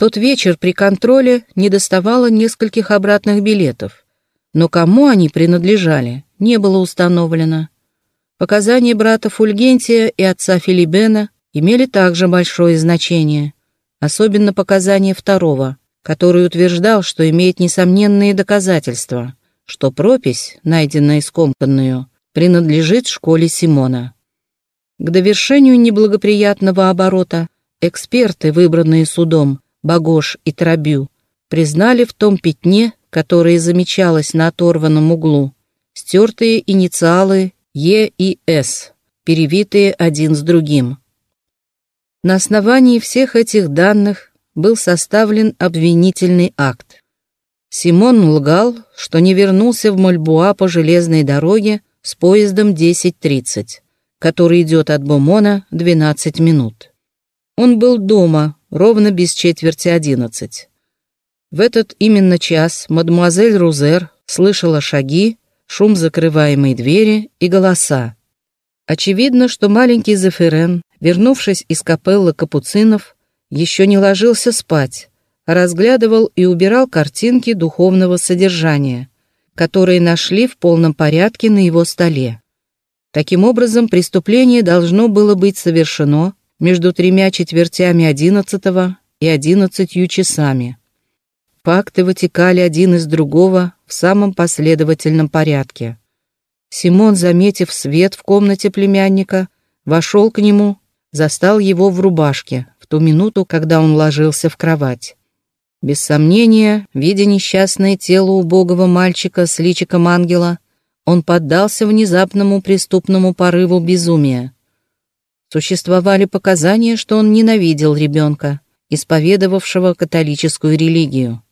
тот вечер при контроле не доставало нескольких обратных билетов, но кому они принадлежали, не было установлено. Показания брата Фульгентия и отца Филибена имели также большое значение, особенно показания второго, который утверждал, что имеет несомненные доказательства, что пропись, найденная скомканную, принадлежит школе Симона. К довершению неблагоприятного оборота эксперты, выбранные судом, Багош и Трабю, признали в том пятне, которое замечалось на оторванном углу, стертые инициалы Е и С, перевитые один с другим. На основании всех этих данных был составлен обвинительный акт. Симон лгал, что не вернулся в Мальбуа по железной дороге с поездом 10.30, который идет от Бомона 12 минут. Он был дома ровно без четверти одиннадцать. В этот именно час мадемуазель Рузер слышала шаги, шум закрываемой двери и голоса. Очевидно, что маленький Зефирен, вернувшись из капеллы капуцинов, еще не ложился спать, а разглядывал и убирал картинки духовного содержания, которые нашли в полном порядке на его столе. Таким образом, преступление должно было быть совершено между тремя четвертями одиннадцатого и одиннадцатью часами. Факты вытекали один из другого в самом последовательном порядке. Симон, заметив свет в комнате племянника, вошел к нему, застал его в рубашке в ту минуту, когда он ложился в кровать. Без сомнения, видя несчастное тело убогого мальчика с личиком ангела, он поддался внезапному преступному порыву безумия. Существовали показания, что он ненавидел ребенка, исповедовавшего католическую религию.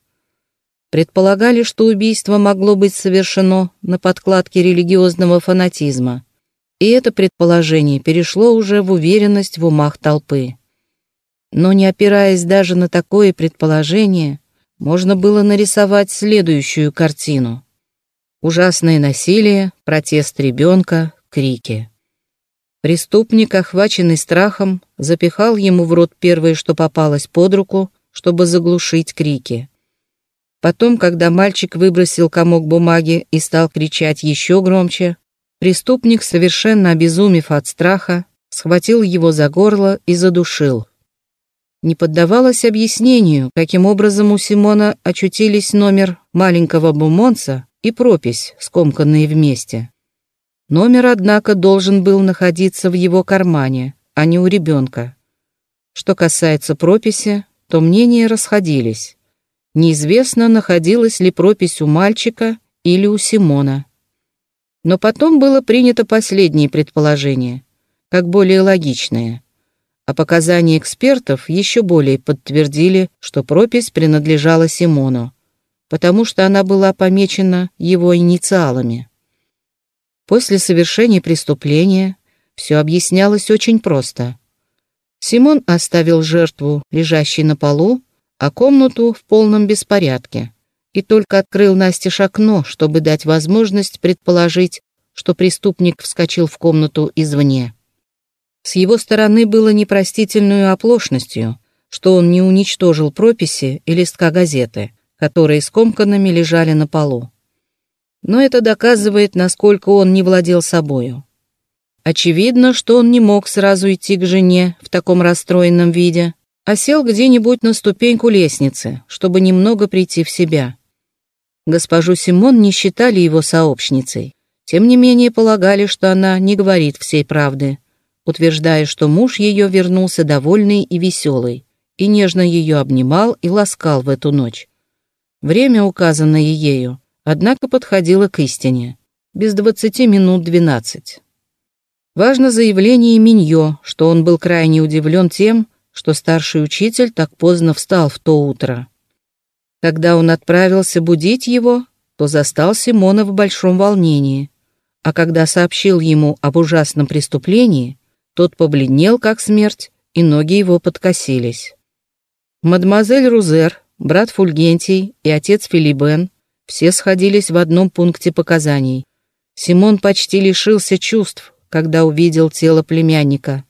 Предполагали, что убийство могло быть совершено на подкладке религиозного фанатизма, и это предположение перешло уже в уверенность в умах толпы. Но не опираясь даже на такое предположение, можно было нарисовать следующую картину. Ужасное насилие, протест ребенка, крики. Преступник, охваченный страхом, запихал ему в рот первое, что попалось под руку, чтобы заглушить крики. Потом, когда мальчик выбросил комок бумаги и стал кричать еще громче, преступник, совершенно обезумев от страха, схватил его за горло и задушил. Не поддавалось объяснению, каким образом у Симона очутились номер маленького бумонца и пропись, скомканные вместе. Номер, однако, должен был находиться в его кармане, а не у ребенка. Что касается прописи, то мнения расходились. Неизвестно, находилась ли пропись у мальчика или у Симона. Но потом было принято последнее предположение, как более логичное. А показания экспертов еще более подтвердили, что пропись принадлежала Симону, потому что она была помечена его инициалами. После совершения преступления все объяснялось очень просто. Симон оставил жертву, лежащей на полу, а комнату в полном беспорядке, и только открыл Насте окно, чтобы дать возможность предположить, что преступник вскочил в комнату извне. С его стороны было непростительную оплошностью, что он не уничтожил прописи и листка газеты, которые скомканными лежали на полу но это доказывает, насколько он не владел собою. Очевидно, что он не мог сразу идти к жене в таком расстроенном виде, а сел где-нибудь на ступеньку лестницы, чтобы немного прийти в себя. Госпожу Симон не считали его сообщницей, тем не менее полагали, что она не говорит всей правды, утверждая, что муж ее вернулся довольный и веселый, и нежно ее обнимал и ласкал в эту ночь. Время, указанное ею, однако подходила к истине. Без двадцати минут двенадцать. Важно заявление Миньо, что он был крайне удивлен тем, что старший учитель так поздно встал в то утро. Когда он отправился будить его, то застал Симона в большом волнении, а когда сообщил ему об ужасном преступлении, тот побледнел как смерть, и ноги его подкосились. Мадемуазель Рузер, брат Фульгентий и отец Филибен все сходились в одном пункте показаний. Симон почти лишился чувств, когда увидел тело племянника.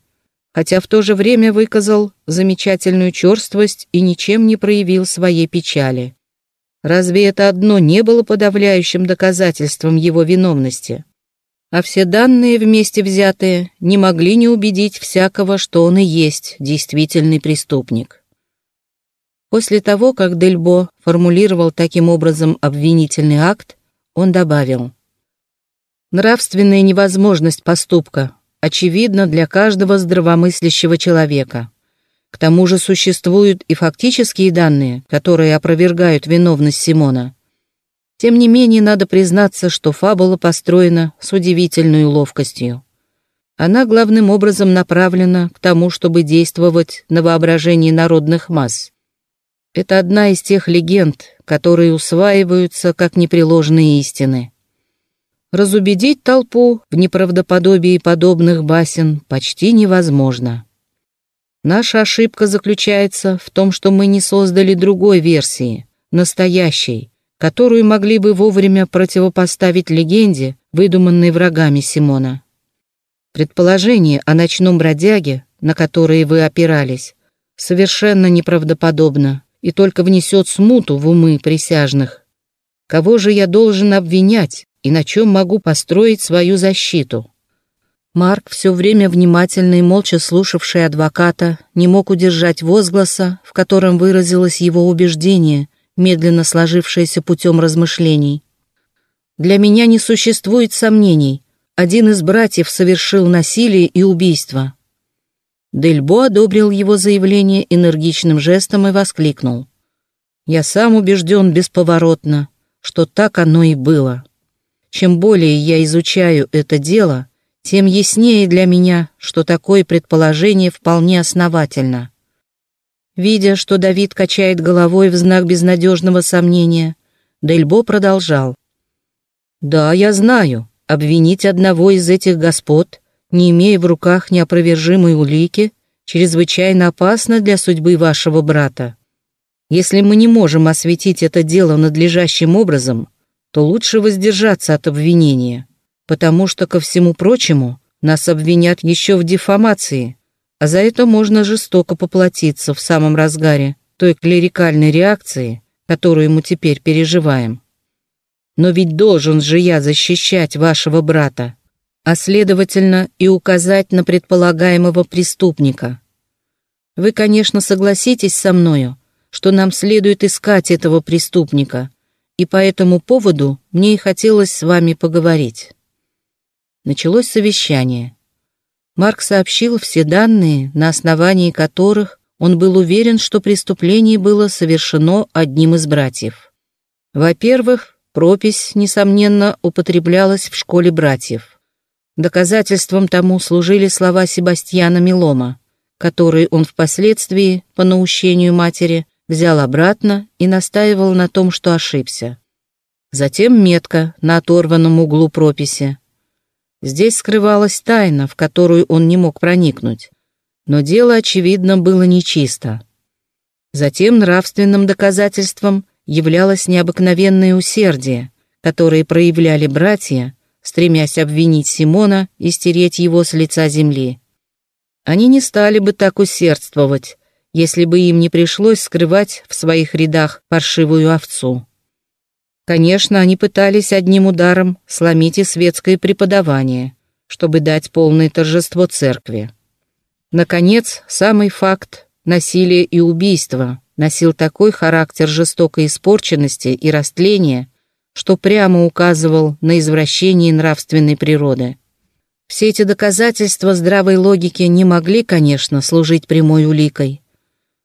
хотя в то же время выказал замечательную черствость и ничем не проявил своей печали. Разве это одно не было подавляющим доказательством его виновности? А все данные вместе взятые не могли не убедить всякого, что он и есть действительный преступник. После того, как Дельбо формулировал таким образом обвинительный акт, он добавил «Нравственная невозможность поступка очевидна для каждого здравомыслящего человека. К тому же существуют и фактические данные, которые опровергают виновность Симона. Тем не менее, надо признаться, что фабула построена с удивительной ловкостью. Она главным образом направлена к тому, чтобы действовать на воображении народных масс. Это одна из тех легенд, которые усваиваются как непреложные истины. Разубедить толпу в неправдоподобии подобных басен почти невозможно. Наша ошибка заключается в том, что мы не создали другой версии, настоящей, которую могли бы вовремя противопоставить легенде, выдуманной врагами Симона. Предположение о ночном бродяге, на которое вы опирались, совершенно неправдоподобно и только внесет смуту в умы присяжных. Кого же я должен обвинять и на чем могу построить свою защиту? Марк, все время внимательно и молча слушавший адвоката, не мог удержать возгласа, в котором выразилось его убеждение, медленно сложившееся путем размышлений. Для меня не существует сомнений. Один из братьев совершил насилие и убийство. Дельбо одобрил его заявление энергичным жестом и воскликнул. «Я сам убежден бесповоротно, что так оно и было. Чем более я изучаю это дело, тем яснее для меня, что такое предположение вполне основательно. Видя, что Давид качает головой в знак безнадежного сомнения, Дельбо продолжал. «Да, я знаю, обвинить одного из этих господ, не имея в руках неопровержимой улики, чрезвычайно опасно для судьбы вашего брата. Если мы не можем осветить это дело надлежащим образом, то лучше воздержаться от обвинения, потому что, ко всему прочему, нас обвинят еще в дефамации, а за это можно жестоко поплатиться в самом разгаре той клерикальной реакции, которую мы теперь переживаем. Но ведь должен же я защищать вашего брата, а следовательно и указать на предполагаемого преступника. Вы, конечно, согласитесь со мною, что нам следует искать этого преступника, и по этому поводу мне и хотелось с вами поговорить. Началось совещание. Марк сообщил все данные, на основании которых он был уверен, что преступление было совершено одним из братьев. Во-первых, пропись, несомненно, употреблялась в школе братьев. Доказательством тому служили слова Себастьяна Милома, которые он впоследствии, по наущению матери, взял обратно и настаивал на том, что ошибся. Затем метка на оторванном углу прописи, Здесь скрывалась тайна, в которую он не мог проникнуть. Но дело, очевидно, было нечисто. Затем нравственным доказательством являлось необыкновенное усердие, которое проявляли братья, стремясь обвинить Симона и стереть его с лица земли. Они не стали бы так усердствовать, если бы им не пришлось скрывать в своих рядах паршивую овцу. Конечно, они пытались одним ударом сломить и светское преподавание, чтобы дать полное торжество церкви. Наконец, самый факт насилия и убийства носил такой характер жестокой испорченности и растления, что прямо указывал на извращение нравственной природы. Все эти доказательства здравой логики не могли, конечно, служить прямой уликой.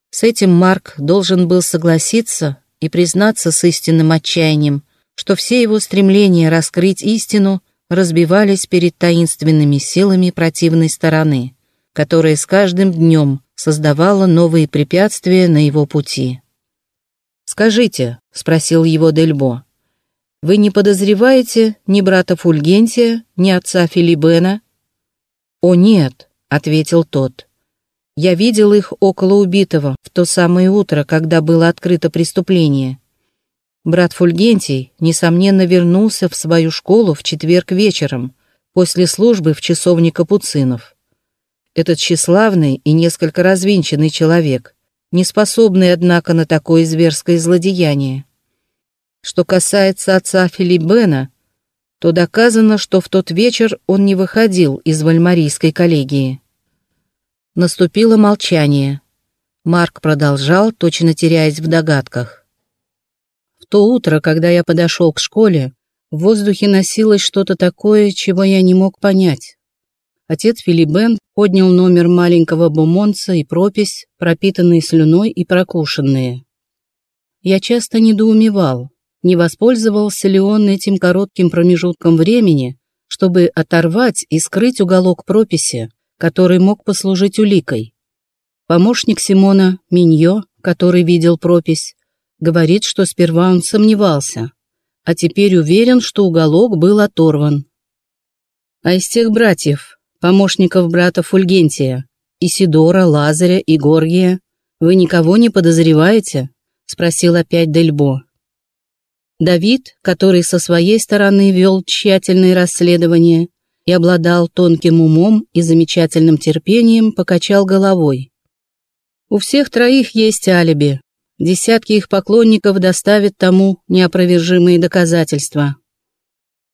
С этим Марк должен был согласиться и признаться с истинным отчаянием, что все его стремления раскрыть истину разбивались перед таинственными силами противной стороны, которая с каждым днем создавала новые препятствия на его пути. «Скажите», — спросил его Дельбо, — «вы не подозреваете ни брата Фульгентия, ни отца Филибена?» «О, нет», — ответил тот, — я видел их около убитого в то самое утро, когда было открыто преступление. Брат Фульгентий, несомненно, вернулся в свою школу в четверг вечером, после службы в часовне капуцинов. этот тщеславный и несколько развинченный человек, не способный, однако, на такое зверское злодеяние. Что касается отца Филибена, то доказано, что в тот вечер он не выходил из вальмарийской коллегии. Наступило молчание. Марк продолжал, точно теряясь в догадках. В то утро, когда я подошел к школе, в воздухе носилось что-то такое, чего я не мог понять. Отец Филибен поднял номер маленького бумонца и пропись, пропитанные слюной и прокушенные. Я часто недоумевал, не воспользовался ли он этим коротким промежутком времени, чтобы оторвать и скрыть уголок прописи, который мог послужить уликой. Помощник Симона, Миньо, который видел пропись, говорит, что сперва он сомневался, а теперь уверен, что уголок был оторван. А из тех братьев, помощников брата Фульгентия, Исидора, Лазаря и Горгия, вы никого не подозреваете? Спросил опять Дельбо. Давид, который со своей стороны вел тщательные расследования и обладал тонким умом и замечательным терпением, покачал головой. У всех троих есть алиби. Десятки их поклонников доставят тому неопровержимые доказательства.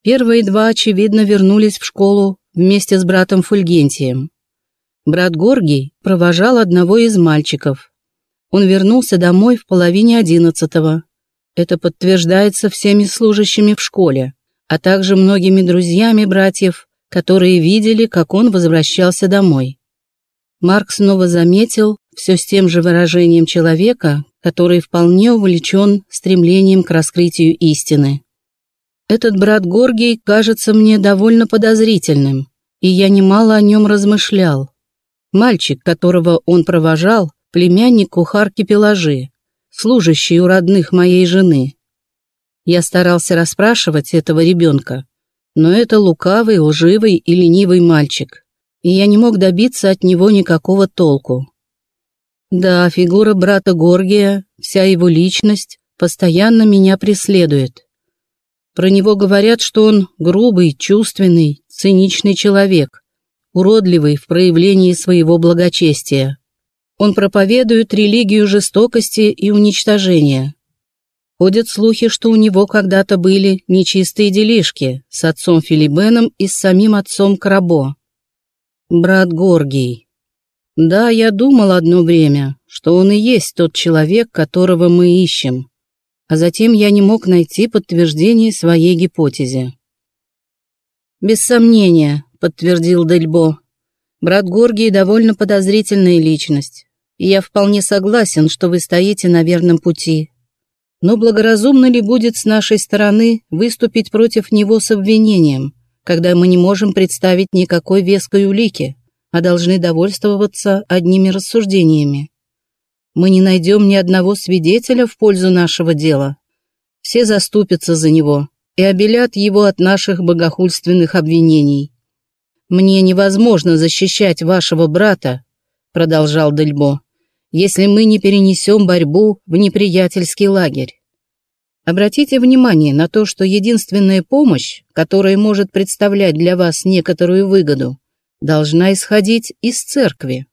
Первые два, очевидно, вернулись в школу вместе с братом Фульгентием. Брат Горгий провожал одного из мальчиков. Он вернулся домой в половине одиннадцатого, это подтверждается всеми служащими в школе, а также многими друзьями братьев, которые видели, как он возвращался домой. Марк снова заметил, все с тем же выражением человека, который вполне увлечен стремлением к раскрытию истины. Этот брат Горгий кажется мне довольно подозрительным, и я немало о нем размышлял. Мальчик, которого он провожал, племянник кухарки Пеложи, служащий у родных моей жены. Я старался расспрашивать этого ребенка, но это лукавый, лживый и ленивый мальчик, и я не мог добиться от него никакого толку. Да, фигура брата Горгия, вся его личность, постоянно меня преследует. Про него говорят, что он грубый, чувственный, циничный человек, уродливый в проявлении своего благочестия. Он проповедует религию жестокости и уничтожения. Ходят слухи, что у него когда-то были нечистые делишки с отцом Филибеном и с самим отцом Крабо. Брат Горгий. Да, я думал одно время, что он и есть тот человек, которого мы ищем. А затем я не мог найти подтверждение своей гипотезе. «Без сомнения», — подтвердил Дельбо. «Брат Горгий довольно подозрительная личность и я вполне согласен, что вы стоите на верном пути. Но благоразумно ли будет с нашей стороны выступить против него с обвинением, когда мы не можем представить никакой веской улики, а должны довольствоваться одними рассуждениями? Мы не найдем ни одного свидетеля в пользу нашего дела. Все заступятся за него и обелят его от наших богохульственных обвинений. Мне невозможно защищать вашего брата, продолжал Дельбо, если мы не перенесем борьбу в неприятельский лагерь. Обратите внимание на то, что единственная помощь, которая может представлять для вас некоторую выгоду, должна исходить из церкви.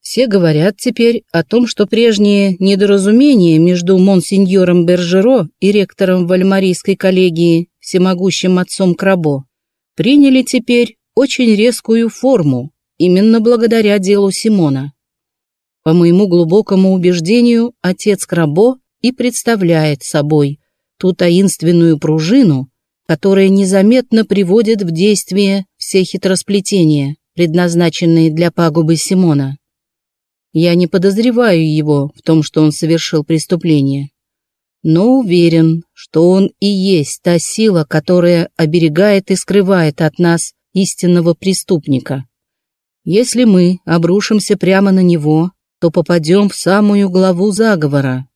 Все говорят теперь о том, что прежние недоразумения между монсеньором Бержеро и ректором Вальмарийской коллегии, всемогущим отцом Крабо, приняли теперь очень резкую форму, именно благодаря делу Симона. По моему глубокому убеждению, отец Крабо и представляет собой ту таинственную пружину, которая незаметно приводит в действие все хитросплетения, предназначенные для пагубы Симона. Я не подозреваю его в том, что он совершил преступление, но уверен, что он и есть та сила, которая оберегает и скрывает от нас истинного преступника. Если мы обрушимся прямо на него, то попадем в самую главу заговора.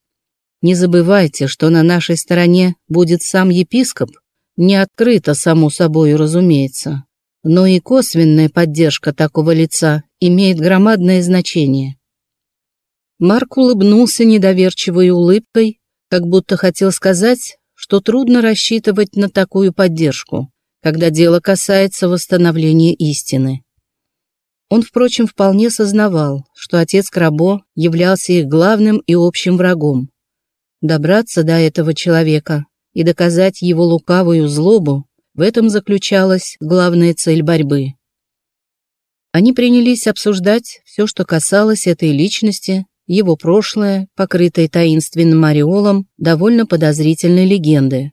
Не забывайте, что на нашей стороне будет сам епископ, не открыто, само собой, разумеется. Но и косвенная поддержка такого лица имеет громадное значение. Марк улыбнулся недоверчивой улыбкой, как будто хотел сказать, что трудно рассчитывать на такую поддержку, когда дело касается восстановления истины. Он, впрочем, вполне сознавал, что отец Крабо являлся их главным и общим врагом. Добраться до этого человека и доказать его лукавую злобу в этом заключалась главная цель борьбы. Они принялись обсуждать все, что касалось этой личности, его прошлое, покрытое таинственным ореолом довольно подозрительной легенды.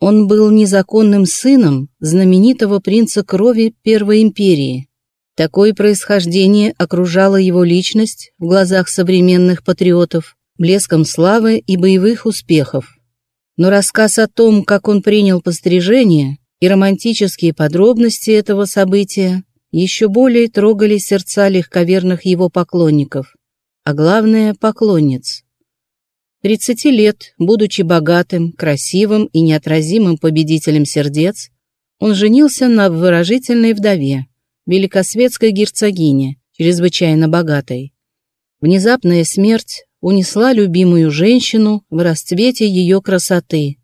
Он был незаконным сыном знаменитого принца крови Первой империи. Такое происхождение окружало его личность в глазах современных патриотов блеском славы и боевых успехов. Но рассказ о том, как он принял пострижение, и романтические подробности этого события еще более трогали сердца легковерных его поклонников, а главное – поклонниц. 30 лет, будучи богатым, красивым и неотразимым победителем сердец, он женился на выражительной вдове, великосветской герцогине, чрезвычайно богатой. Внезапная смерть унесла любимую женщину в расцвете ее красоты.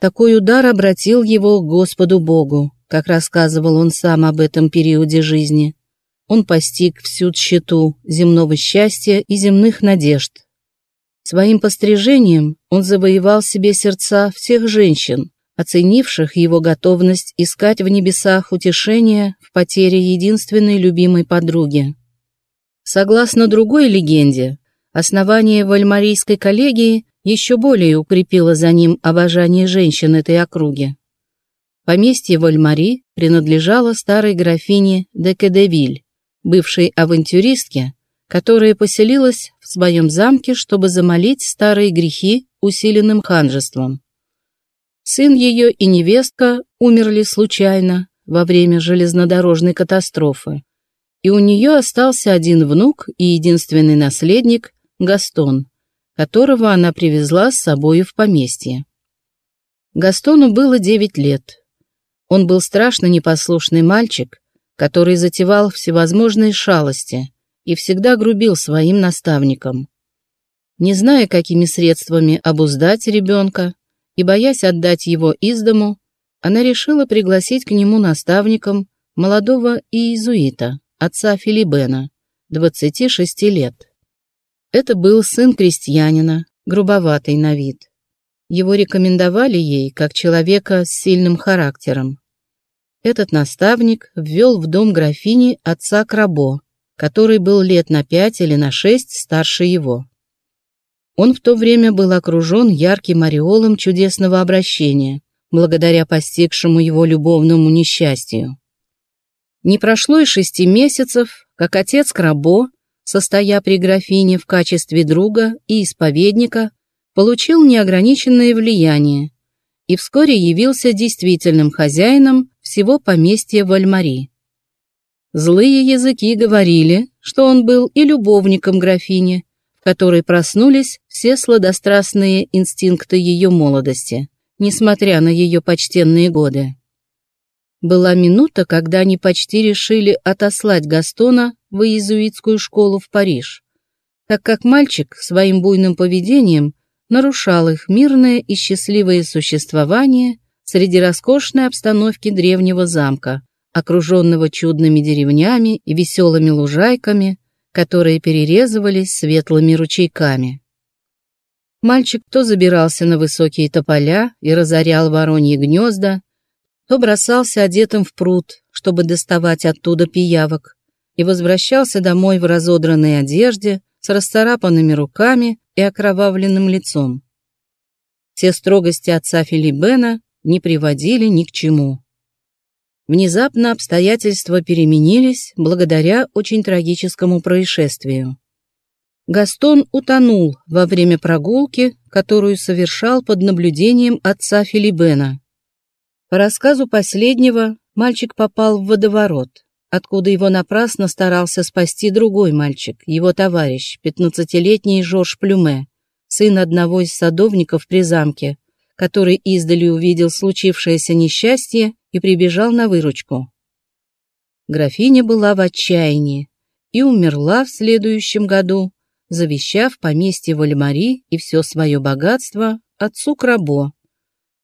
Такой удар обратил его к Господу Богу, как рассказывал он сам об этом периоде жизни. Он постиг всю тщету земного счастья и земных надежд. Своим пострижением он завоевал себе сердца всех женщин, оценивших его готовность искать в небесах утешения в потере единственной любимой подруги. Согласно другой легенде, основание Вальмарийской коллегии еще более укрепило за ним обожание женщин этой округи. Поместье Вальмари принадлежало старой графине де Кедевиль, бывшей авантюристке, которая поселилась в своем замке, чтобы замолить старые грехи усиленным ханжеством. Сын ее и невестка умерли случайно во время железнодорожной катастрофы, и у нее остался один внук и единственный наследник Гастон, которого она привезла с собою в поместье. Гастону было девять лет, он был страшно непослушный мальчик, который затевал всевозможные шалости и всегда грубил своим наставникам. Не зная, какими средствами обуздать ребенка и боясь отдать его из дому, она решила пригласить к нему наставником молодого иезуита, отца Филибена, 26 лет. Это был сын крестьянина, грубоватый на вид. Его рекомендовали ей как человека с сильным характером. Этот наставник ввел в дом графини отца Крабо, который был лет на пять или на шесть старше его. Он в то время был окружен ярким ореолом чудесного обращения, благодаря постигшему его любовному несчастью. Не прошло и шести месяцев, как отец Крабо, состоя при графине в качестве друга и исповедника, получил неограниченное влияние и вскоре явился действительным хозяином всего поместья Вальмари. Злые языки говорили, что он был и любовником графини, в которой проснулись все сладострастные инстинкты ее молодости, несмотря на ее почтенные годы. Была минута, когда они почти решили отослать Гастона в иезуитскую школу в Париж, так как мальчик своим буйным поведением нарушал их мирное и счастливое существование среди роскошной обстановки древнего замка, окруженного чудными деревнями и веселыми лужайками, которые перерезывались светлыми ручейками. Мальчик то забирался на высокие тополя и разорял вороньи гнезда, то бросался одетым в пруд, чтобы доставать оттуда пиявок, и возвращался домой в разодранной одежде, с расцарапанными руками и окровавленным лицом. Все строгости отца Филибена не приводили ни к чему. Внезапно обстоятельства переменились благодаря очень трагическому происшествию. Гастон утонул во время прогулки, которую совершал под наблюдением отца Филибена. По рассказу последнего, мальчик попал в водоворот откуда его напрасно старался спасти другой мальчик, его товарищ, пятнадцатилетний Жорж Плюме, сын одного из садовников при замке, который издали увидел случившееся несчастье и прибежал на выручку. Графиня была в отчаянии и умерла в следующем году, завещав поместье Вальмари и все свое богатство отцу Крабо,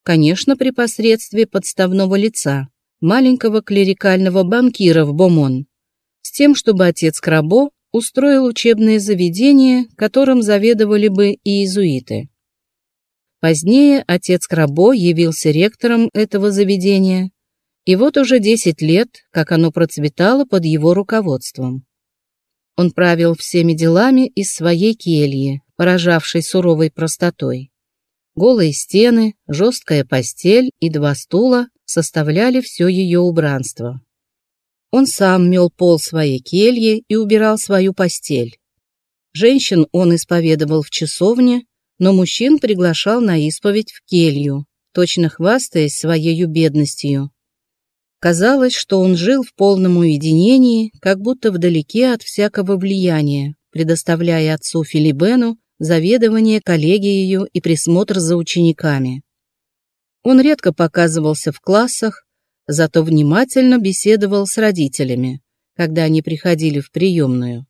конечно, при посредстве подставного лица маленького клерикального банкира в Бомон, с тем, чтобы отец Крабо устроил учебное заведение, которым заведовали бы и иезуиты. Позднее отец Крабо явился ректором этого заведения, и вот уже 10 лет, как оно процветало под его руководством. Он правил всеми делами из своей кельи, поражавшей суровой простотой. Голые стены, жесткая постель и два стула составляли все ее убранство. Он сам мел пол своей кельи и убирал свою постель. Женщин он исповедовал в часовне, но мужчин приглашал на исповедь в келью, точно хвастаясь своей бедностью. Казалось, что он жил в полном уединении, как будто вдалеке от всякого влияния, предоставляя отцу Филибену заведование коллегией и присмотр за учениками. Он редко показывался в классах, зато внимательно беседовал с родителями, когда они приходили в приемную,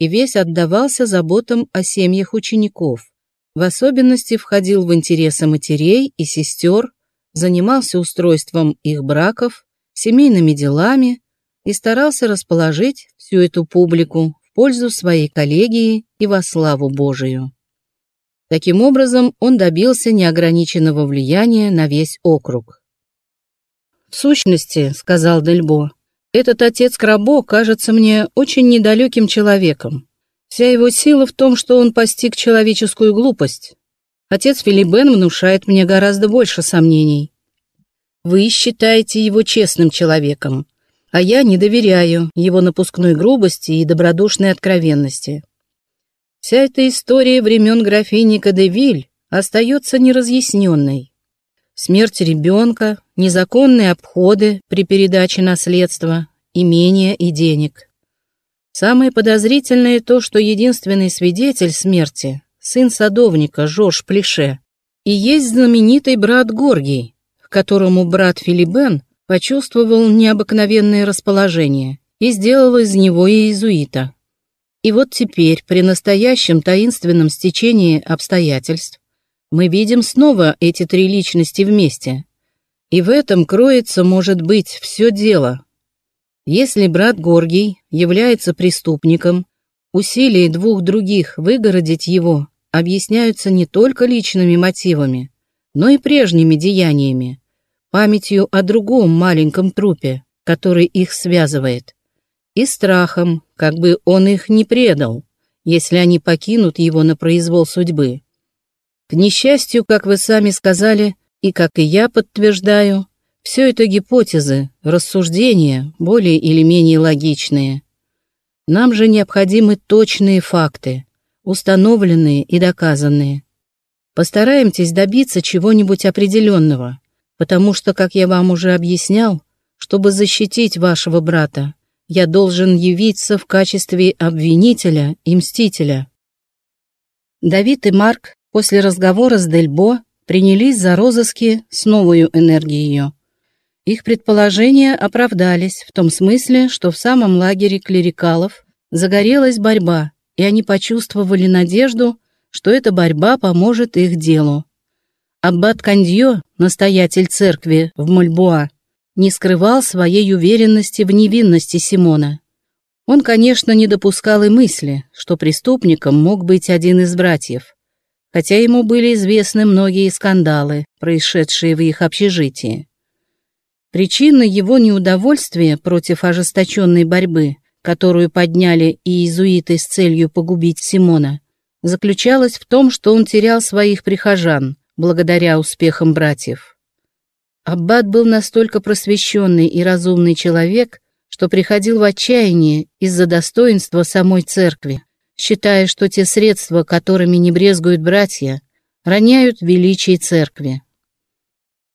и весь отдавался заботам о семьях учеников. В особенности входил в интересы матерей и сестер, занимался устройством их браков, семейными делами и старался расположить всю эту публику в пользу своей коллегии и во славу Божию. Таким образом, он добился неограниченного влияния на весь округ. «В сущности, — сказал Дельбо, — этот отец Крабо кажется мне очень недалеким человеком. Вся его сила в том, что он постиг человеческую глупость. Отец Филибен внушает мне гораздо больше сомнений. Вы считаете его честным человеком, а я не доверяю его напускной грубости и добродушной откровенности. Вся эта история времен графини Кадевиль остается неразъясненной. Смерть ребенка, незаконные обходы при передаче наследства, имения и денег. Самое подозрительное то, что единственный свидетель смерти, сын садовника Жорж Плеше, и есть знаменитый брат Горгий, которому брат Филибен почувствовал необыкновенное расположение и сделал из него иезуита. И вот теперь, при настоящем таинственном стечении обстоятельств, мы видим снова эти три личности вместе. И в этом кроется, может быть, все дело, если брат Горгий является преступником, усилия двух других выгородить его объясняются не только личными мотивами, но и прежними деяниями, памятью о другом маленьком трупе, который их связывает, и страхом, как бы он их не предал, если они покинут его на произвол судьбы. К несчастью, как вы сами сказали, и как и я подтверждаю, все это гипотезы, рассуждения, более или менее логичные. Нам же необходимы точные факты, установленные и доказанные. Постараемся добиться чего-нибудь определенного, потому что, как я вам уже объяснял, чтобы защитить вашего брата, я должен явиться в качестве обвинителя и мстителя. Давид и Марк после разговора с Дельбо принялись за розыски с новой энергией. Их предположения оправдались в том смысле, что в самом лагере клерикалов загорелась борьба, и они почувствовали надежду, что эта борьба поможет их делу. Аббат Кандье, настоятель церкви в Мольбуа, не скрывал своей уверенности в невинности Симона. Он, конечно, не допускал и мысли, что преступником мог быть один из братьев, хотя ему были известны многие скандалы, происшедшие в их общежитии. Причина его неудовольствия против ожесточенной борьбы, которую подняли и иезуиты с целью погубить Симона, заключалась в том, что он терял своих прихожан, благодаря успехам братьев. Аббат был настолько просвещенный и разумный человек, что приходил в отчаяние из-за достоинства самой церкви, считая, что те средства, которыми не брезгуют братья, роняют величие церкви.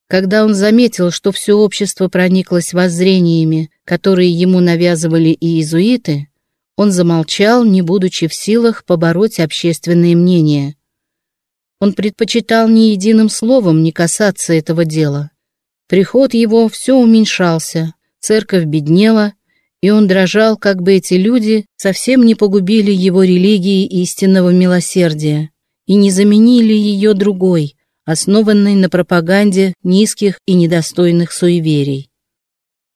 Когда он заметил, что все общество прониклось воззрениями, которые ему навязывали и иезуиты, он замолчал, не будучи в силах побороть общественное мнение. Он предпочитал ни единым словом не касаться этого дела. Приход его все уменьшался, церковь беднела, и он дрожал, как бы эти люди совсем не погубили его религии истинного милосердия и не заменили ее другой, основанной на пропаганде низких и недостойных суеверий.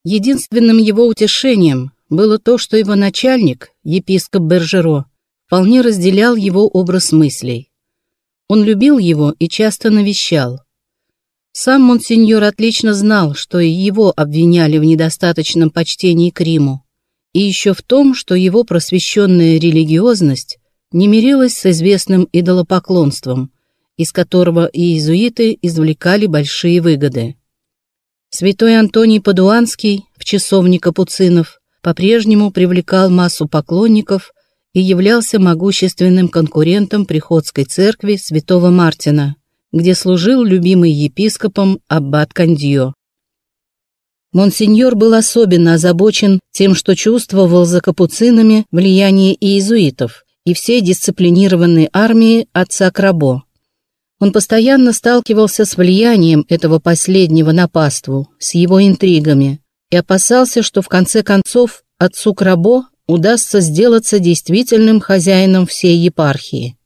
Единственным его утешением было то, что его начальник, епископ Бержеро, вполне разделял его образ мыслей. Он любил его и часто навещал. Сам монсеньор отлично знал, что и его обвиняли в недостаточном почтении к Риму, и еще в том, что его просвещенная религиозность не мирилась с известным идолопоклонством, из которого иезуиты извлекали большие выгоды. Святой Антоний Падуанский в часовне капуцинов по-прежнему привлекал массу поклонников и являлся могущественным конкурентом приходской церкви святого Мартина, где служил любимый епископом аббат Кандио. Монсеньор был особенно озабочен тем, что чувствовал за капуцинами влияние иезуитов и всей дисциплинированной армии отца Крабо. Он постоянно сталкивался с влиянием этого последнего на паству, с его интригами, и опасался, что в конце концов отцу Крабо удастся сделаться действительным хозяином всей епархии.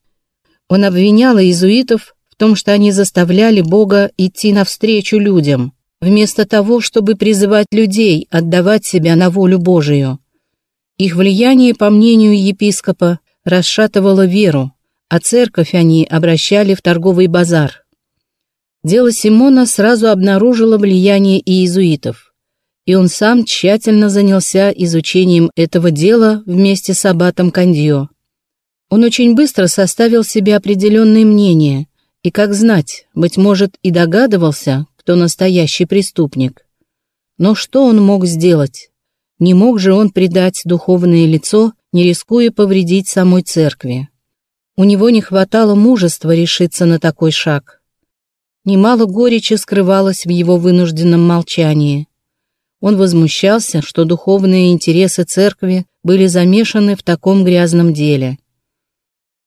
Он обвинял иезуитов в том, что они заставляли Бога идти навстречу людям, вместо того, чтобы призывать людей отдавать себя на волю Божию. Их влияние, по мнению епископа, расшатывало веру, а церковь они обращали в торговый базар. Дело Симона сразу обнаружило влияние иезуитов и он сам тщательно занялся изучением этого дела вместе с аббатом Кандио. Он очень быстро составил себе определенное мнение, и, как знать, быть может, и догадывался, кто настоящий преступник. Но что он мог сделать? Не мог же он предать духовное лицо, не рискуя повредить самой церкви. У него не хватало мужества решиться на такой шаг. Немало горечи скрывалось в его вынужденном молчании. Он возмущался, что духовные интересы церкви были замешаны в таком грязном деле.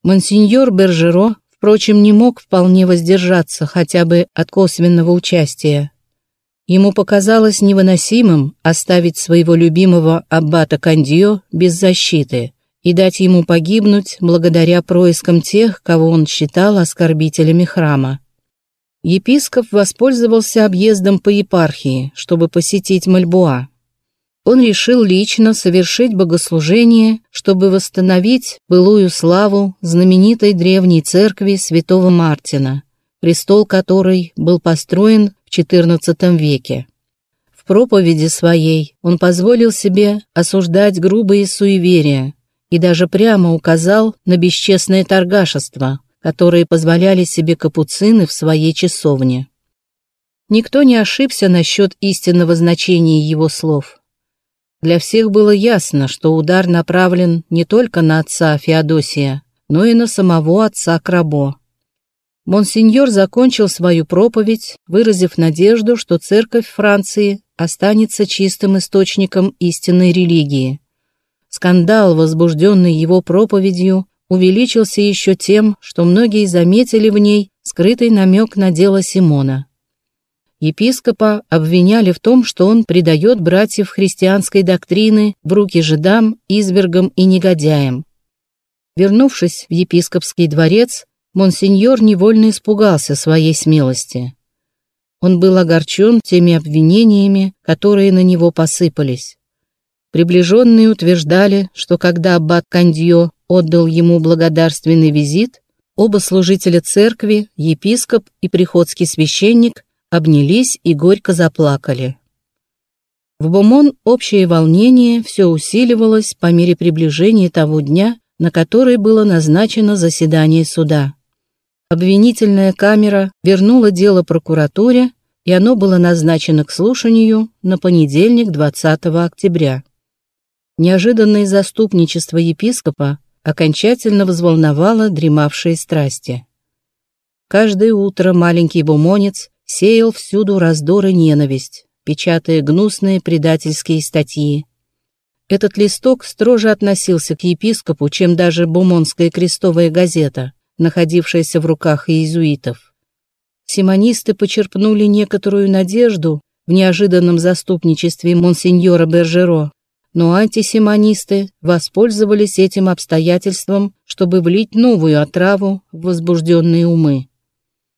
Монсеньор Бержеро, впрочем, не мог вполне воздержаться хотя бы от косвенного участия. Ему показалось невыносимым оставить своего любимого аббата Кандио без защиты и дать ему погибнуть благодаря проискам тех, кого он считал оскорбителями храма. Епископ воспользовался объездом по епархии, чтобы посетить Мальбуа. Он решил лично совершить богослужение, чтобы восстановить былую славу знаменитой древней церкви святого Мартина, престол которой был построен в XIV веке. В проповеди своей он позволил себе осуждать грубые суеверия и даже прямо указал на бесчестное торгашество – которые позволяли себе капуцины в своей часовне. Никто не ошибся насчет истинного значения его слов. Для всех было ясно, что удар направлен не только на отца Феодосия, но и на самого отца Крабо. Монсеньор закончил свою проповедь, выразив надежду, что церковь Франции останется чистым источником истинной религии. Скандал, возбужденный его проповедью, увеличился еще тем, что многие заметили в ней скрытый намек на дело Симона. Епископа обвиняли в том, что он предает братьев христианской доктрины в руки жидам, извергам и негодяям. Вернувшись в епископский дворец, монсеньор невольно испугался своей смелости. Он был огорчен теми обвинениями, которые на него посыпались. Приближенные утверждали, что когда аббат Кандьо отдал ему благодарственный визит, оба служителя церкви, епископ и приходский священник, обнялись и горько заплакали. В Бумон общее волнение все усиливалось по мере приближения того дня, на который было назначено заседание суда. Обвинительная камера вернула дело прокуратуре, и оно было назначено к слушанию на понедельник 20 октября. Неожиданное заступничество епископа окончательно взволновало дремавшие страсти. Каждое утро маленький бумонец сеял всюду раздор и ненависть, печатая гнусные предательские статьи. Этот листок строже относился к епископу, чем даже бумонская крестовая газета, находившаяся в руках иезуитов. Симонисты почерпнули некоторую надежду в неожиданном заступничестве монсеньора Бержеро, но антисемонисты воспользовались этим обстоятельством, чтобы влить новую отраву в возбужденные умы.